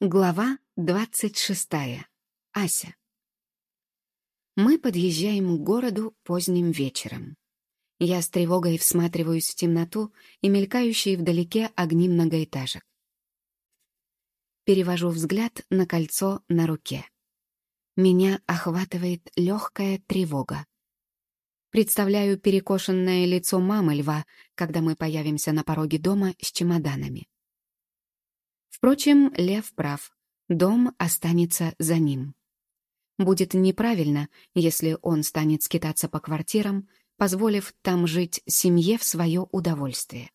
Глава двадцать шестая. Ася. Мы подъезжаем к городу поздним вечером. Я с тревогой всматриваюсь в темноту и мелькающие вдалеке огни многоэтажек. Перевожу взгляд на кольцо на руке. Меня охватывает легкая тревога. Представляю перекошенное лицо мамы льва, когда мы появимся на пороге дома с чемоданами. Впрочем, Лев прав. Дом останется за ним. Будет неправильно, если он станет скитаться по квартирам, позволив там жить семье в свое удовольствие.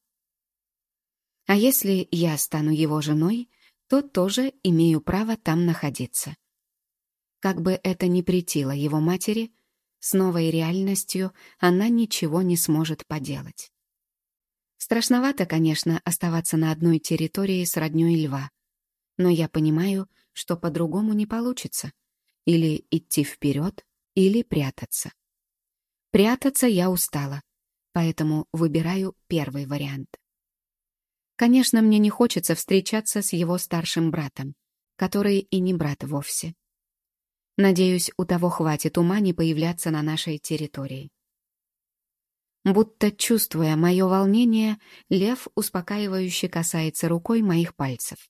А если я стану его женой, то тоже имею право там находиться. Как бы это ни претило его матери, с новой реальностью она ничего не сможет поделать. Страшновато, конечно, оставаться на одной территории с роднёй льва. Но я понимаю, что по-другому не получится. Или идти вперед, или прятаться. Прятаться я устала, поэтому выбираю первый вариант. Конечно, мне не хочется встречаться с его старшим братом, который и не брат вовсе. Надеюсь, у того хватит ума не появляться на нашей территории. Будто чувствуя мое волнение, лев успокаивающе касается рукой моих пальцев.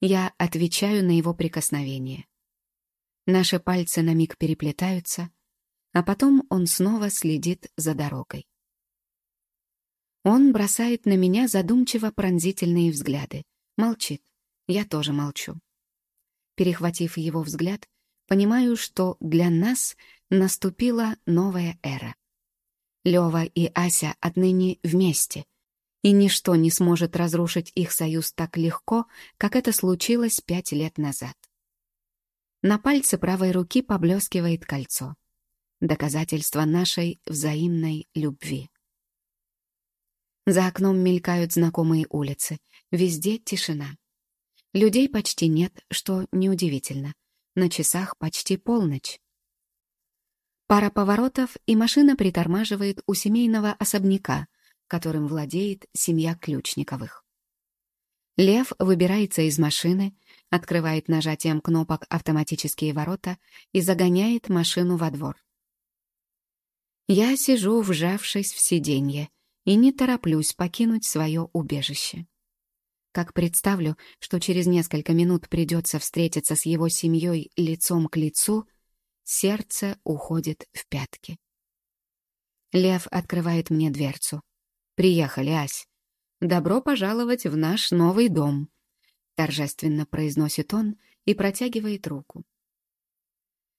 Я отвечаю на его прикосновение. Наши пальцы на миг переплетаются, а потом он снова следит за дорогой. Он бросает на меня задумчиво пронзительные взгляды. Молчит. Я тоже молчу. Перехватив его взгляд, понимаю, что для нас наступила новая эра. Лёва и Ася отныне вместе, и ничто не сможет разрушить их союз так легко, как это случилось пять лет назад. На пальце правой руки поблескивает кольцо. Доказательство нашей взаимной любви. За окном мелькают знакомые улицы. Везде тишина. Людей почти нет, что неудивительно. На часах почти полночь. Пара поворотов, и машина притормаживает у семейного особняка, которым владеет семья Ключниковых. Лев выбирается из машины, открывает нажатием кнопок автоматические ворота и загоняет машину во двор. Я сижу, вжавшись в сиденье, и не тороплюсь покинуть свое убежище. Как представлю, что через несколько минут придется встретиться с его семьей лицом к лицу — Сердце уходит в пятки. Лев открывает мне дверцу. «Приехали, Ась. Добро пожаловать в наш новый дом», — торжественно произносит он и протягивает руку.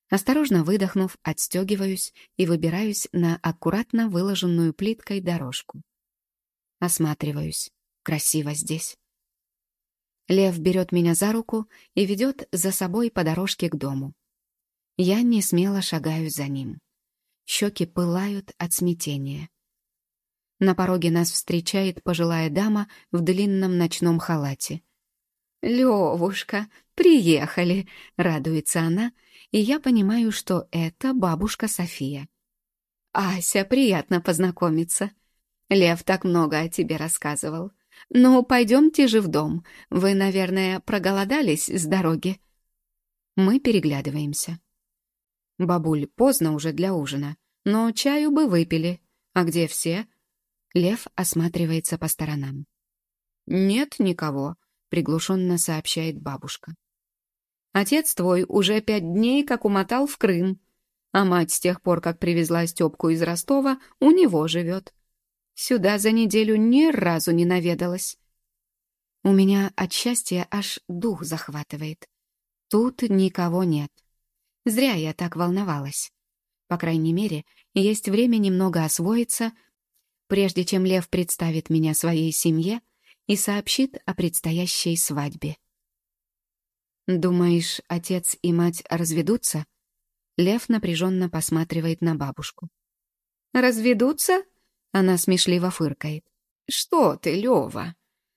Осторожно выдохнув, отстегиваюсь и выбираюсь на аккуратно выложенную плиткой дорожку. Осматриваюсь. Красиво здесь. Лев берет меня за руку и ведет за собой по дорожке к дому. Я не смело шагаю за ним. Щеки пылают от смятения. На пороге нас встречает пожилая дама в длинном ночном халате. «Левушка, приехали!» — радуется она, и я понимаю, что это бабушка София. «Ася, приятно познакомиться. Лев так много о тебе рассказывал. Ну, пойдемте же в дом. Вы, наверное, проголодались с дороги?» Мы переглядываемся. «Бабуль, поздно уже для ужина, но чаю бы выпили. А где все?» Лев осматривается по сторонам. «Нет никого», — приглушенно сообщает бабушка. «Отец твой уже пять дней как умотал в Крым, а мать с тех пор, как привезла Степку из Ростова, у него живет. Сюда за неделю ни разу не наведалась. У меня от счастья аж дух захватывает. Тут никого нет. Зря я так волновалась. По крайней мере, есть время немного освоиться, прежде чем Лев представит меня своей семье и сообщит о предстоящей свадьбе. «Думаешь, отец и мать разведутся?» Лев напряженно посматривает на бабушку. «Разведутся?» — она смешливо фыркает. «Что ты, Лева?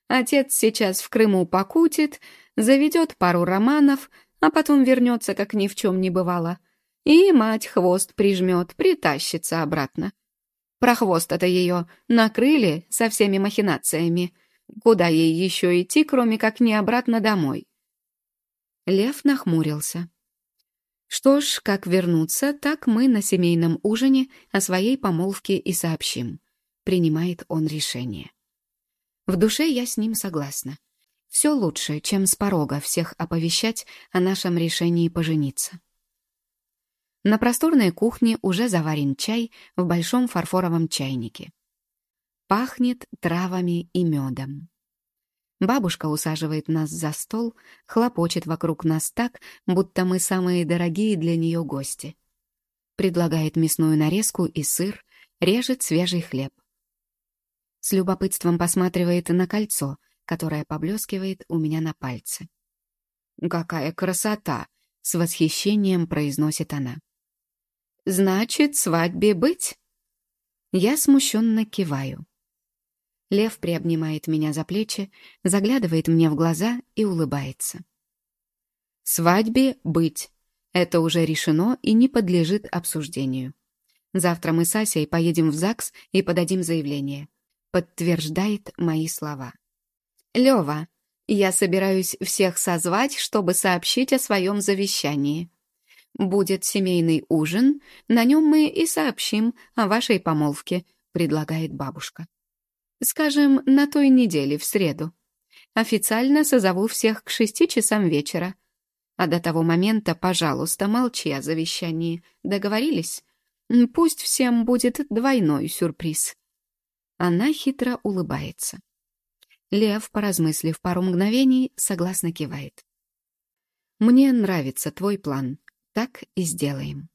Отец сейчас в Крыму покутит, заведет пару романов, а потом вернется, как ни в чем не бывало. И мать хвост прижмет, притащится обратно. Про хвост это ее накрыли со всеми махинациями. Куда ей еще идти, кроме как не обратно домой? Лев нахмурился. Что ж, как вернуться, так мы на семейном ужине о своей помолвке и сообщим. Принимает он решение. В душе я с ним согласна. Все лучше, чем с порога всех оповещать о нашем решении пожениться. На просторной кухне уже заварен чай в большом фарфоровом чайнике. Пахнет травами и медом. Бабушка усаживает нас за стол, хлопочет вокруг нас так, будто мы самые дорогие для нее гости. Предлагает мясную нарезку и сыр, режет свежий хлеб. С любопытством посматривает на кольцо, которое поблескивает у меня на пальце. «Какая красота!» — с восхищением произносит она. «Значит, свадьбе быть?» Я смущенно киваю. Лев приобнимает меня за плечи, заглядывает мне в глаза и улыбается. «Свадьбе быть. Это уже решено и не подлежит обсуждению. Завтра мы с Асей поедем в ЗАГС и подадим заявление. Подтверждает мои слова. Лева, я собираюсь всех созвать, чтобы сообщить о своем завещании. Будет семейный ужин, на нем мы и сообщим о вашей помолвке», предлагает бабушка. Скажем, на той неделе, в среду. Официально созову всех к шести часам вечера. А до того момента, пожалуйста, молчи о завещании. Договорились? Пусть всем будет двойной сюрприз. Она хитро улыбается. Лев, поразмыслив пару мгновений, согласно кивает. «Мне нравится твой план. Так и сделаем».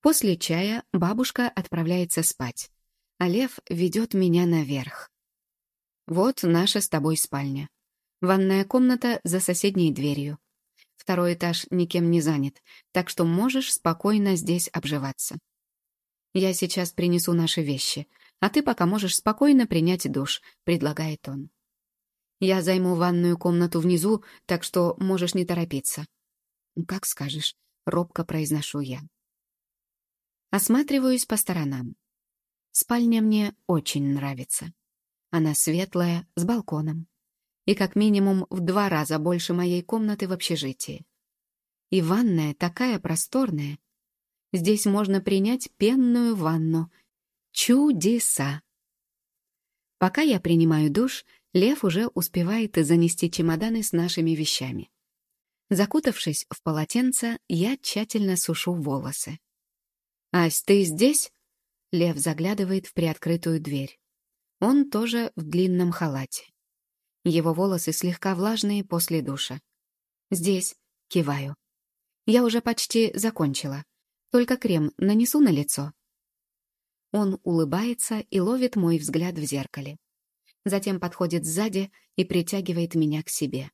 После чая бабушка отправляется спать а лев ведет меня наверх. Вот наша с тобой спальня. Ванная комната за соседней дверью. Второй этаж никем не занят, так что можешь спокойно здесь обживаться. Я сейчас принесу наши вещи, а ты пока можешь спокойно принять душ, предлагает он. Я займу ванную комнату внизу, так что можешь не торопиться. Как скажешь, робко произношу я. Осматриваюсь по сторонам. Спальня мне очень нравится. Она светлая, с балконом. И как минимум в два раза больше моей комнаты в общежитии. И ванная такая просторная. Здесь можно принять пенную ванну. Чудеса! Пока я принимаю душ, Лев уже успевает занести чемоданы с нашими вещами. Закутавшись в полотенце, я тщательно сушу волосы. «Ась, ты здесь?» Лев заглядывает в приоткрытую дверь. Он тоже в длинном халате. Его волосы слегка влажные после душа. «Здесь», — киваю. «Я уже почти закончила. Только крем нанесу на лицо». Он улыбается и ловит мой взгляд в зеркале. Затем подходит сзади и притягивает меня к себе.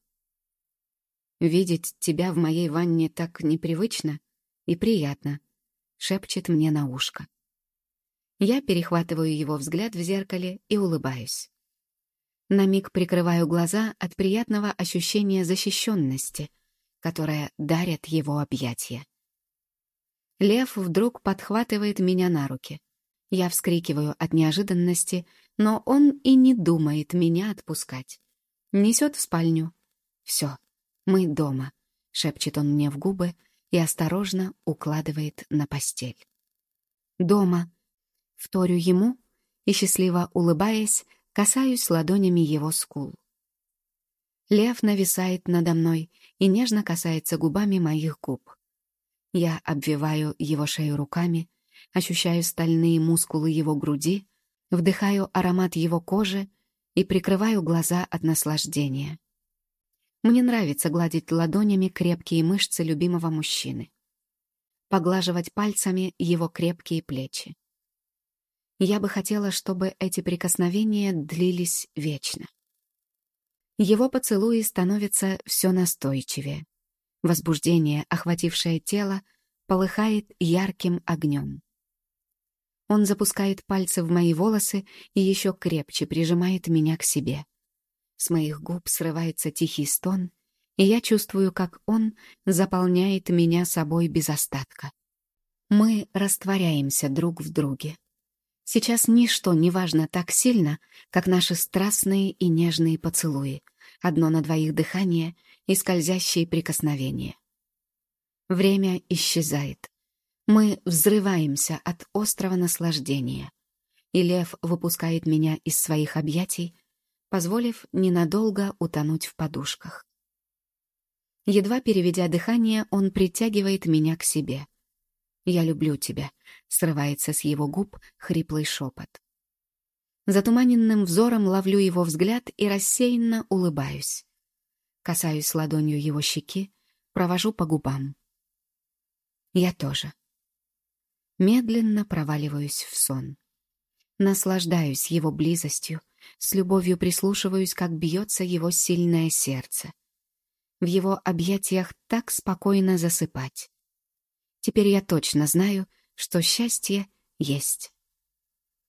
«Видеть тебя в моей ванне так непривычно и приятно», — шепчет мне на ушко. Я перехватываю его взгляд в зеркале и улыбаюсь. На миг прикрываю глаза от приятного ощущения защищенности, которое дарят его объятия. Лев вдруг подхватывает меня на руки. Я вскрикиваю от неожиданности, но он и не думает меня отпускать. Несет в спальню. «Все, мы дома», — шепчет он мне в губы и осторожно укладывает на постель. «Дома», Вторю ему и, счастливо улыбаясь, касаюсь ладонями его скул. Лев нависает надо мной и нежно касается губами моих губ. Я обвиваю его шею руками, ощущаю стальные мускулы его груди, вдыхаю аромат его кожи и прикрываю глаза от наслаждения. Мне нравится гладить ладонями крепкие мышцы любимого мужчины, поглаживать пальцами его крепкие плечи. Я бы хотела, чтобы эти прикосновения длились вечно. Его поцелуи становятся все настойчивее. Возбуждение, охватившее тело, полыхает ярким огнем. Он запускает пальцы в мои волосы и еще крепче прижимает меня к себе. С моих губ срывается тихий стон, и я чувствую, как он заполняет меня собой без остатка. Мы растворяемся друг в друге. Сейчас ничто не важно так сильно, как наши страстные и нежные поцелуи, Одно на двоих дыхание и скользящие прикосновения. Время исчезает. Мы взрываемся от острого наслаждения. И лев выпускает меня из своих объятий, позволив ненадолго утонуть в подушках. Едва переведя дыхание, он притягивает меня к себе. «Я люблю тебя», — срывается с его губ хриплый шепот. Затуманенным взором ловлю его взгляд и рассеянно улыбаюсь. Касаюсь ладонью его щеки, провожу по губам. Я тоже. Медленно проваливаюсь в сон. Наслаждаюсь его близостью, с любовью прислушиваюсь, как бьется его сильное сердце. В его объятиях так спокойно засыпать. Теперь я точно знаю, что счастье есть.